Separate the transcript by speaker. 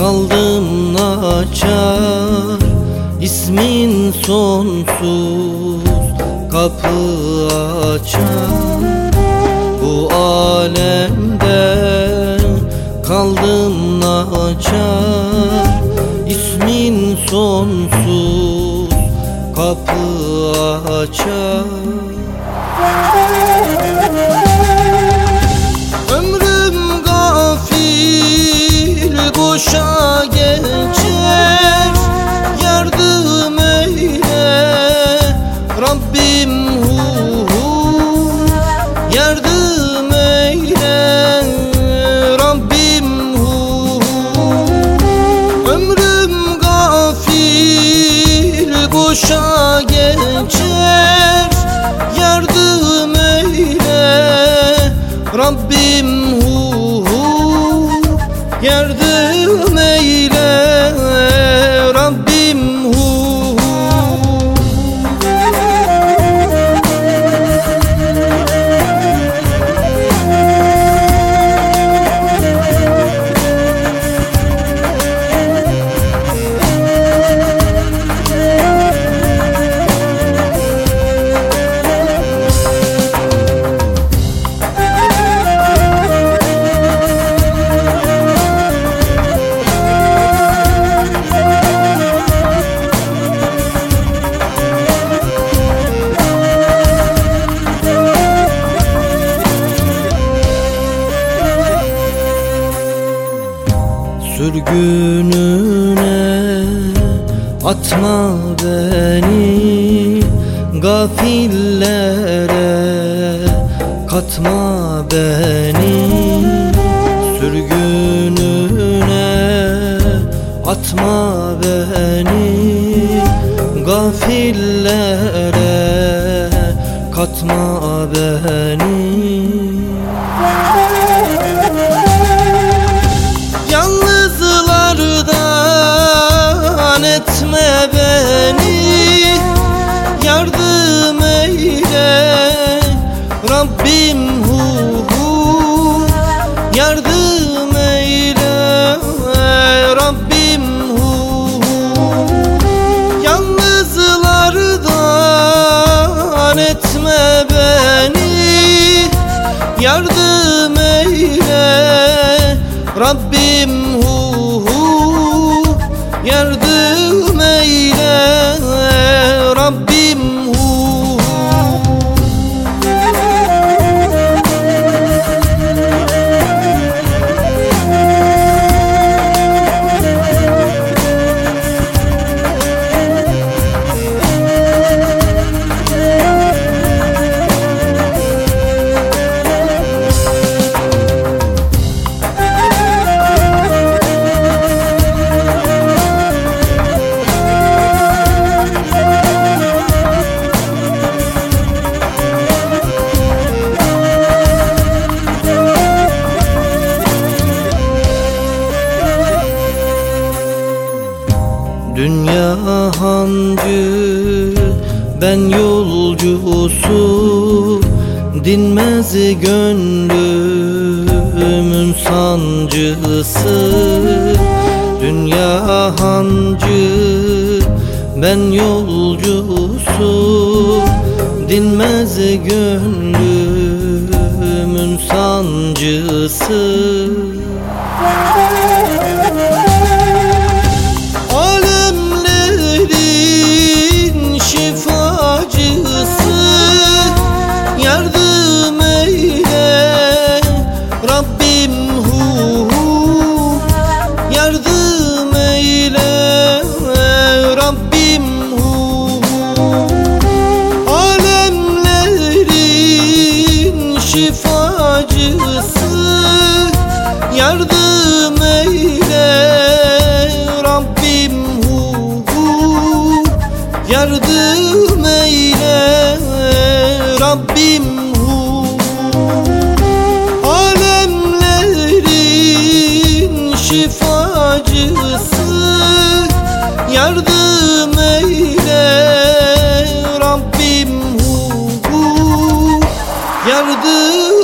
Speaker 1: Kaldım naçar. İsmin sonsuz kapı açar. Bu alemde kaldım naçar. İsmin sonsuz kapı açar gafil boşa geçer. Yardım eyle Rabbim hu hu Yardım eyle Rabbim hu hu Ömrüm gafil boşa geçer. Yardım eyle Rabbim Sürgününe atma beni Gafillere katma beni Sürgününe atma beni Gafillere katma beni etme beni Yardım eyle. Rabbim hu hu Yardım eyle. Rabbim hu hu Yalnızlardan etme beni Yardım eyle. Rabbim hancı ben yolcusu Dinmez gönlümün sancısı. Dünya hancı ben yolcusu Dinmez gönlümün sancısı acısı Yardım eyle Rabbim hu, hu. Yardım eyle Rabbim hu Alemlerin şifacısı Yardım eyle Rabbim hu, hu. Yardım